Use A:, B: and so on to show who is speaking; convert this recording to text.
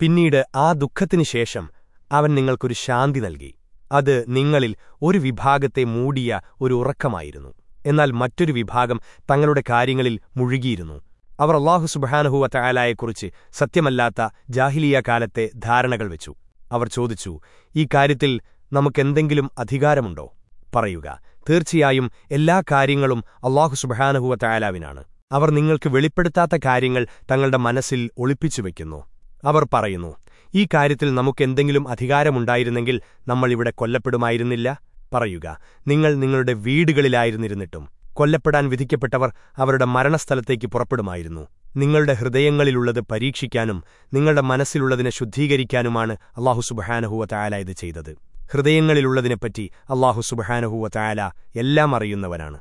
A: പിന്നീട് ആ ദുഃഖത്തിനു ശേഷം അവൻ നിങ്ങൾക്കൊരു ശാന്തി നൽകി. അത് നിങ്ങളിൽ ഒരു വിഭാഗത്തെ മൂടിയ ഒരു ഉറക്കമായിരുന്നു. എന്നാൽ മറ്റൊരു വിഭാഗം തങ്ങളുടെ കാര്യങ്ങളിൽ മുഴുകിയിരുന്നു. അവർ അള്ളാഹു സുബഹാനഹുവ തയാലായെക്കുറിച്ച് സത്യമല്ലാത്ത ജാഹിലിയ കാലത്തെ ധാരണകൾ വെച്ചു. അവർ ചോദിച്ചു ഈ കാര്യത്തിൽ നമുക്കെന്തെങ്കിലും അധികാരമുണ്ടോ? പറയുക തീർച്ചയായും എല്ലാ കാര്യങ്ങളും അള്ളാഹു സുബഹാനഹുവ തയാലാവിനാണ് അവർ നിങ്ങൾക്ക് വെളിപ്പെടുത്താത്ത കാര്യങ്ങൾ തങ്ങളുടെ മനസ്സിൽ ഒളിപ്പിച്ചു വയ്ക്കുന്നു അവർ പറയുന്നു ഈ കാര്യത്തിൽ നമുക്കെന്തെങ്കിലും അധികാരമുണ്ടായിരുന്നെങ്കിൽ നമ്മൾ ഇവിടെ കൊല്ലപ്പെടുമായിരുന്നില്ല? പറയുക നിങ്ങൾ നിങ്ങളുടെ വീടുകളിലായിരുന്നിരുന്നിട്ടും കൊല്ലപ്പെടാൻ വിധിക്കപ്പെട്ടവർ അവരുടെ മരണസ്ഥലത്തേക്ക് പുറപ്പെടുമായിരുന്നു. നിങ്ങളുടെ ഹൃദയങ്ങളിലുള്ളത് പരീക്ഷിക്കാനും നിങ്ങളുടെ മനസ്സിലുള്ളതിനെ ശുദ്ധീകരിക്കാനുമാണ് അള്ളാഹു സുബഹാനഹുവ തായാല ഇത് ചെയ്തത്. ഹൃദയങ്ങളിലുള്ളതിനെപ്പറ്റി അള്ളാഹു സുബഹാനഹുവ തായാല എല്ലാം അറിയുന്നവനാണ്.